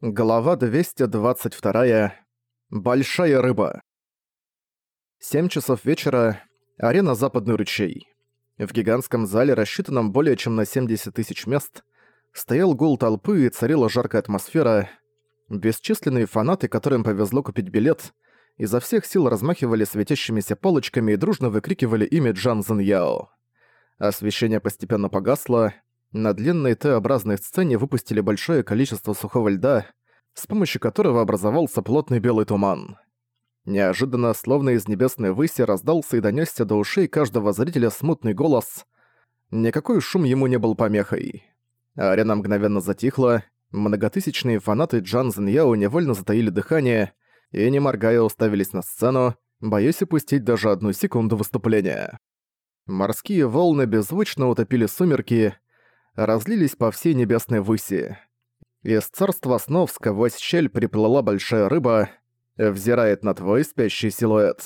Глава 222. Большая рыба. 7 часов вечера. Арена «Западный ручей». В гигантском зале, рассчитанном более чем на 70 тысяч мест, стоял гул толпы и царила жаркая атмосфера. Бесчисленные фанаты, которым повезло купить билет, изо всех сил размахивали светящимися палочками и дружно выкрикивали имя Джан Зен Яо. Освещение постепенно погасло, на длинной Т-образной сцене выпустили большое количество сухого льда, с помощью которого образовался плотный белый туман. Неожиданно, словно из небесной выси, раздался и донёсся до ушей каждого зрителя смутный голос. Никакой шум ему не был помехой. Арена мгновенно затихла, многотысячные фанаты Джан Зиньяо невольно затаили дыхание и, не моргая, уставились на сцену, боясь упустить даже одну секунду выступления. Морские волны беззвучно утопили сумерки, разлились по всей небесной выси. Из царства снов сквозь щель приплыла большая рыба, взирает на твой спящий силуэт.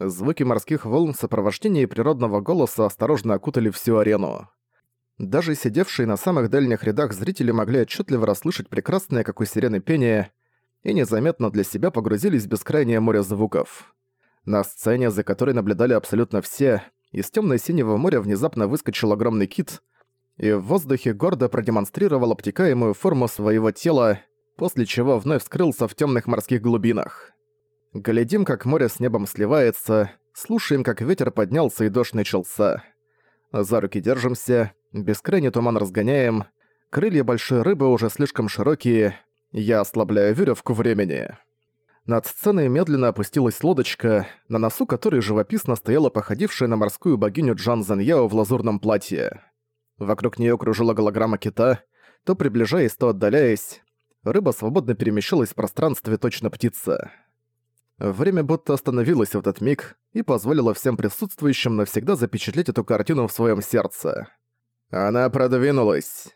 Звуки морских волн в сопровождении природного голоса осторожно окутали всю арену. Даже сидевшие на самых дальних рядах зрители могли отчетливо расслышать прекрасное, как у сирены, пение, и незаметно для себя погрузились в бескрайнее море звуков. На сцене, за которой наблюдали абсолютно все, из темно-синего моря внезапно выскочил огромный кит — и в воздухе гордо продемонстрировал обтекаемую форму своего тела, после чего вновь скрылся в темных морских глубинах. Глядим, как море с небом сливается, слушаем, как ветер поднялся и дождь начался. За руки держимся, бескрайний туман разгоняем, крылья большой рыбы уже слишком широкие, я ослабляю веревку времени. Над сценой медленно опустилась лодочка, на носу которой живописно стояла походившая на морскую богиню Джан Заньяо в лазурном платье. Вокруг нее кружила голограмма кита, то приближаясь, то отдаляясь. Рыба свободно перемещалась в пространстве точно птица. Время будто остановилось в этот миг и позволило всем присутствующим навсегда запечатлеть эту картину в своем сердце. Она продвинулась.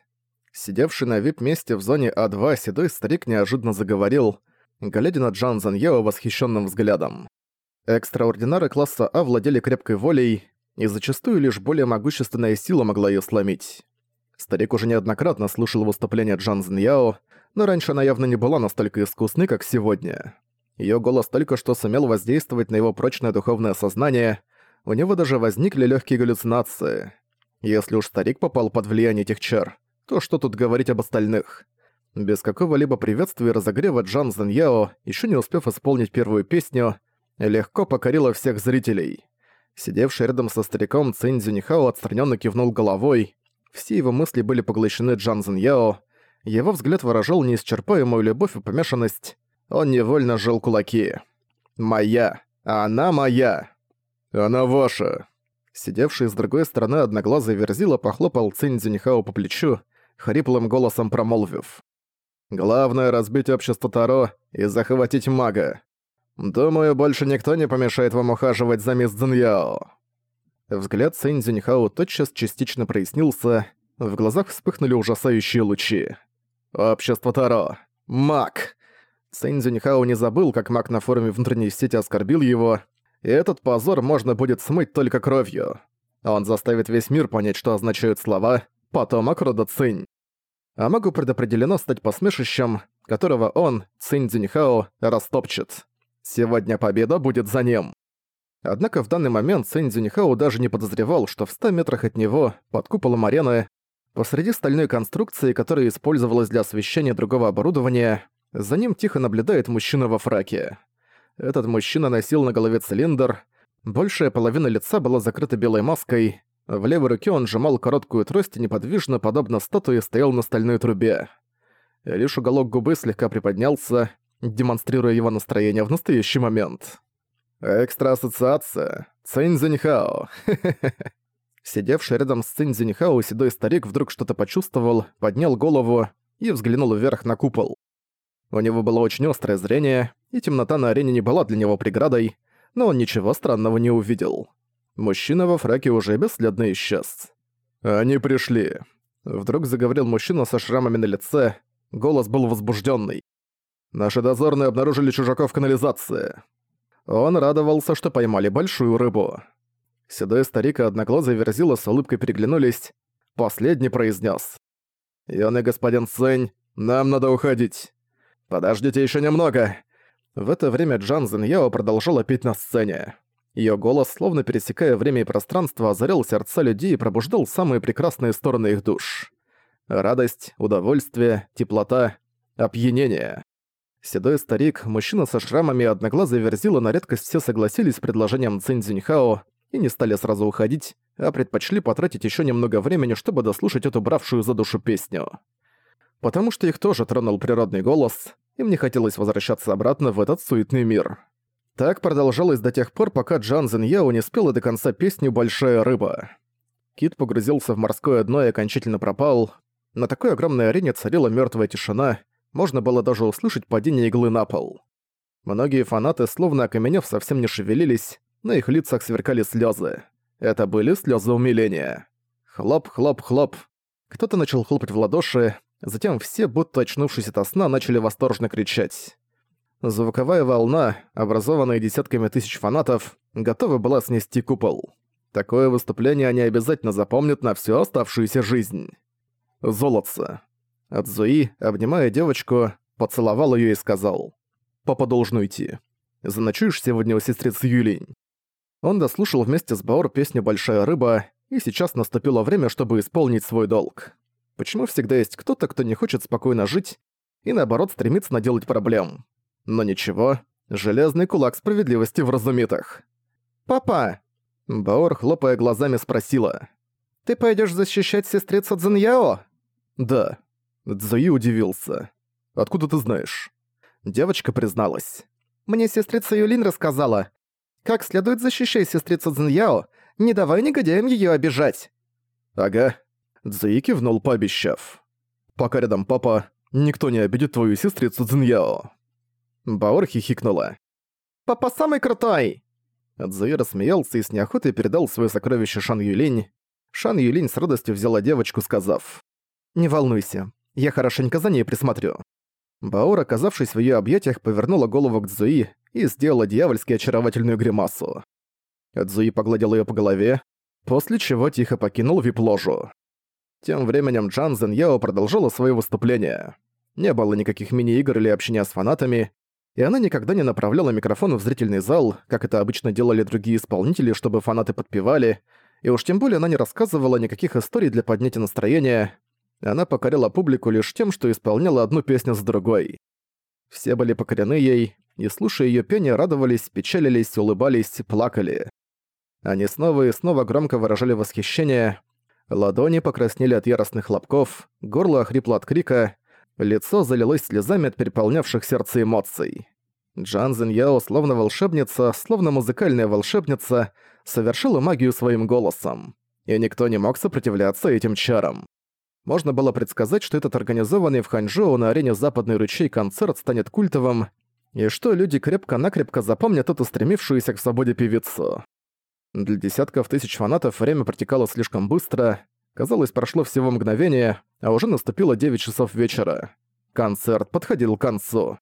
Сидевший на вип-месте в зоне А2 седой старик неожиданно заговорил, глядя на Джан Заньяо восхищенным взглядом. Экстраординары класса А владели крепкой волей, и зачастую лишь более могущественная сила могла её сломить. Старик уже неоднократно слушал выступления Джан Зиньяо, но раньше она явно не была настолько искусной, как сегодня. Её голос только что сумел воздействовать на его прочное духовное сознание, у него даже возникли лёгкие галлюцинации. Если уж старик попал под влияние этих чар, то что тут говорить об остальных? Без какого-либо приветствия и разогрева Джан Зиньяо, ещё не успев исполнить первую песню, легко покорила всех зрителей. Сидевший рядом со стариком Цинь Зюнихао отстраненно кивнул головой. Все его мысли были поглощены Джан Зин Яо. Его взгляд выражал неисчерпаемую любовь и помешанность. Он невольно сжал кулаки. «Моя! Она моя!» «Она ваша!» Сидевший с другой стороны одноглазый верзила похлопал Цинь Зюнихао по плечу, хриплым голосом промолвив. «Главное — разбить общество Таро и захватить мага. «Думаю, больше никто не помешает вам ухаживать за мисс Цзиньяо». Взгляд Сэнь Цзиньхао тотчас частично прояснился, в глазах вспыхнули ужасающие лучи. «Общество Таро! Маг!» Сэнь Цзиньхао не забыл, как маг на форуме внутренней сети оскорбил его, и этот позор можно будет смыть только кровью. Он заставит весь мир понять, что означают слова «потомок рода Цинь». А магу предопределено стать посмешищем, которого он, Цинь Цзиньхао, растопчет. Сегодня победа будет за ним. Однако в данный момент Сэн Цзюньхао даже не подозревал, что в 100 метрах от него, под куполом арены, посреди стальной конструкции, которая использовалась для освещения другого оборудования, за ним тихо наблюдает мужчина во фраке. Этот мужчина носил на голове цилиндр, большая половина лица была закрыта белой маской, в левой руке он сжимал короткую трость и неподвижно, подобно статуе, стоял на стальной трубе. Лишь уголок губы слегка приподнялся, демонстрируя его настроение в настоящий момент. «Экстра-ассоциация. Цинь Зиньхао. Сидевший рядом с Цинь Зиньхао седой старик вдруг что-то почувствовал, поднял голову и взглянул вверх на купол. У него было очень острое зрение, и темнота на арене не была для него преградой, но он ничего странного не увидел. Мужчина во фраке уже бесследно исчез. «Они пришли», — вдруг заговорил мужчина со шрамами на лице, голос был возбужденный. Наши дозорные обнаружили чужаков в канализации. Он радовался, что поймали большую рыбу. Седой старик и одноглазый верзила с улыбкой переглянулись. Последний произнес: «Юный господин Цэнь, нам надо уходить. «Подождите еще немного!» В это время Джан Зиньяо продолжала петь на сцене. Её голос, словно пересекая время и пространство, озарял сердца людей и пробуждал самые прекрасные стороны их душ. Радость, удовольствие, теплота, опьянение. Седой старик, мужчина со шрамами и одноглазый верзила на редкость все согласились с предложением Цинь Цзиньхао и не стали сразу уходить, а предпочли потратить ещё немного времени, чтобы дослушать эту бравшую за душу песню. Потому что их тоже тронул природный голос, им не хотелось возвращаться обратно в этот суетный мир. Так продолжалось до тех пор, пока Джан Зиньяо не спела до конца песню «Большая рыба». Кит погрузился в морское дно и окончательно пропал. На такой огромной арене царила мертвая тишина, можно было даже услышать падение иглы на пол. Многие фанаты, словно окаменев, совсем не шевелились, на их лицах сверкали слезы. Это были слезы умиления. Хлоп, хлоп, хлоп. Кто-то начал хлопать в ладоши, затем все, будто очнувшись от сна, начали восторженно кричать. Звуковая волна, образованная десятками тысяч фанатов, готова была снести купол. Такое выступление они обязательно запомнят на всю оставшуюся жизнь. Золотце. Адзуи, обнимая девочку, поцеловал ее и сказал. «Папа должен уйти. Заночуешь сегодня у сестрицы Юлинь». Он дослушал вместе с Баор песню «Большая рыба», и сейчас наступило время, чтобы исполнить свой долг. Почему всегда есть кто-то, кто не хочет спокойно жить и наоборот стремится наделать проблем? Но ничего, железный кулак справедливости в разумитах. «Папа!» Баор, хлопая глазами, спросила. «Ты пойдешь защищать сестрицу Цзиньяо?» «Да». Цзуи удивился. «Откуда ты знаешь?» Девочка призналась. «Мне сестрица Юлин рассказала. Как следует защищай сестрицу Цзиньяо, не давай негодяям её обижать». «Ага». Цзуи кивнул, пообещав. «Пока рядом папа, никто не обидит твою сестрицу Цзиньяо». Баор хихикнула. «Папа самый крутой!» Цзуи рассмеялся и с неохотой передал свое сокровище Шан Юлинь. Шан Юлинь с радостью взяла девочку, сказав. «Не волнуйся, я хорошенько за ней присмотрю». Баор, оказавшись в ее объятиях, повернула голову к Цзуи и сделала дьявольски очаровательную гримасу. Цзуи погладил ее по голове, после чего тихо покинул вип-ложу. Тем временем Джан Зен Яо продолжила свое выступление. Не было никаких мини-игр или общения с фанатами, и она никогда не направляла микрофон в зрительный зал, как это обычно делали другие исполнители, чтобы фанаты подпевали, и уж тем более она не рассказывала никаких историй для поднятия настроения. Она покорила публику лишь тем, что исполняла одну песню с другой. Все были покорены ей, и слушая её пение, радовались, печалились, улыбались, плакали. Они снова и снова громко выражали восхищение. Ладони покраснели от яростных хлопков, горло охрипло от крика, Лицо залилось слезами от переполнявших сердце эмоций. Джан Зиньяо, словно волшебница, словно музыкальная волшебница, совершила магию своим голосом. И никто не мог сопротивляться этим чарам. Можно было предсказать, что этот организованный в Ханчжоу на арене Западный ручей концерт станет культовым, и что люди крепко-накрепко запомнят эту стремившуюся к свободе певицу. Для десятков тысяч фанатов время протекало слишком быстро, Казалось, прошло всего мгновение, а уже наступило 9 часов вечера. Концерт подходил к концу.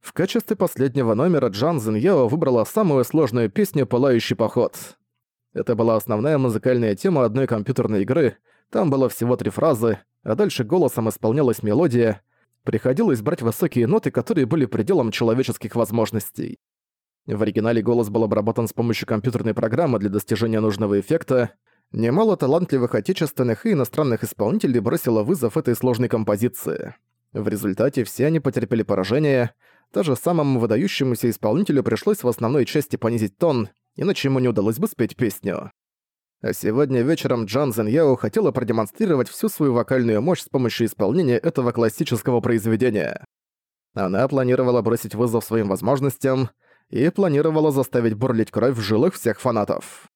В качестве последнего номера Джан Зиньяо выбрала самую сложную песню «Пылающий поход». Это была основная музыкальная тема одной компьютерной игры, там было всего три фразы, а дальше голосом исполнялась мелодия. Приходилось брать высокие ноты, которые были пределом человеческих возможностей. В оригинале голос был обработан с помощью компьютерной программы для достижения нужного эффекта, Немало талантливых отечественных и иностранных исполнителей бросило вызов этой сложной композиции. В результате все они потерпели поражение, даже самому выдающемуся исполнителю пришлось в основной части понизить тон, иначе ему не удалось бы спеть песню. Сегодня вечером Джан Зен Яо хотела продемонстрировать всю свою вокальную мощь с помощью исполнения этого классического произведения. Она планировала бросить вызов своим возможностям и планировала заставить бурлить кровь в жилах всех фанатов.